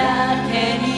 だけに」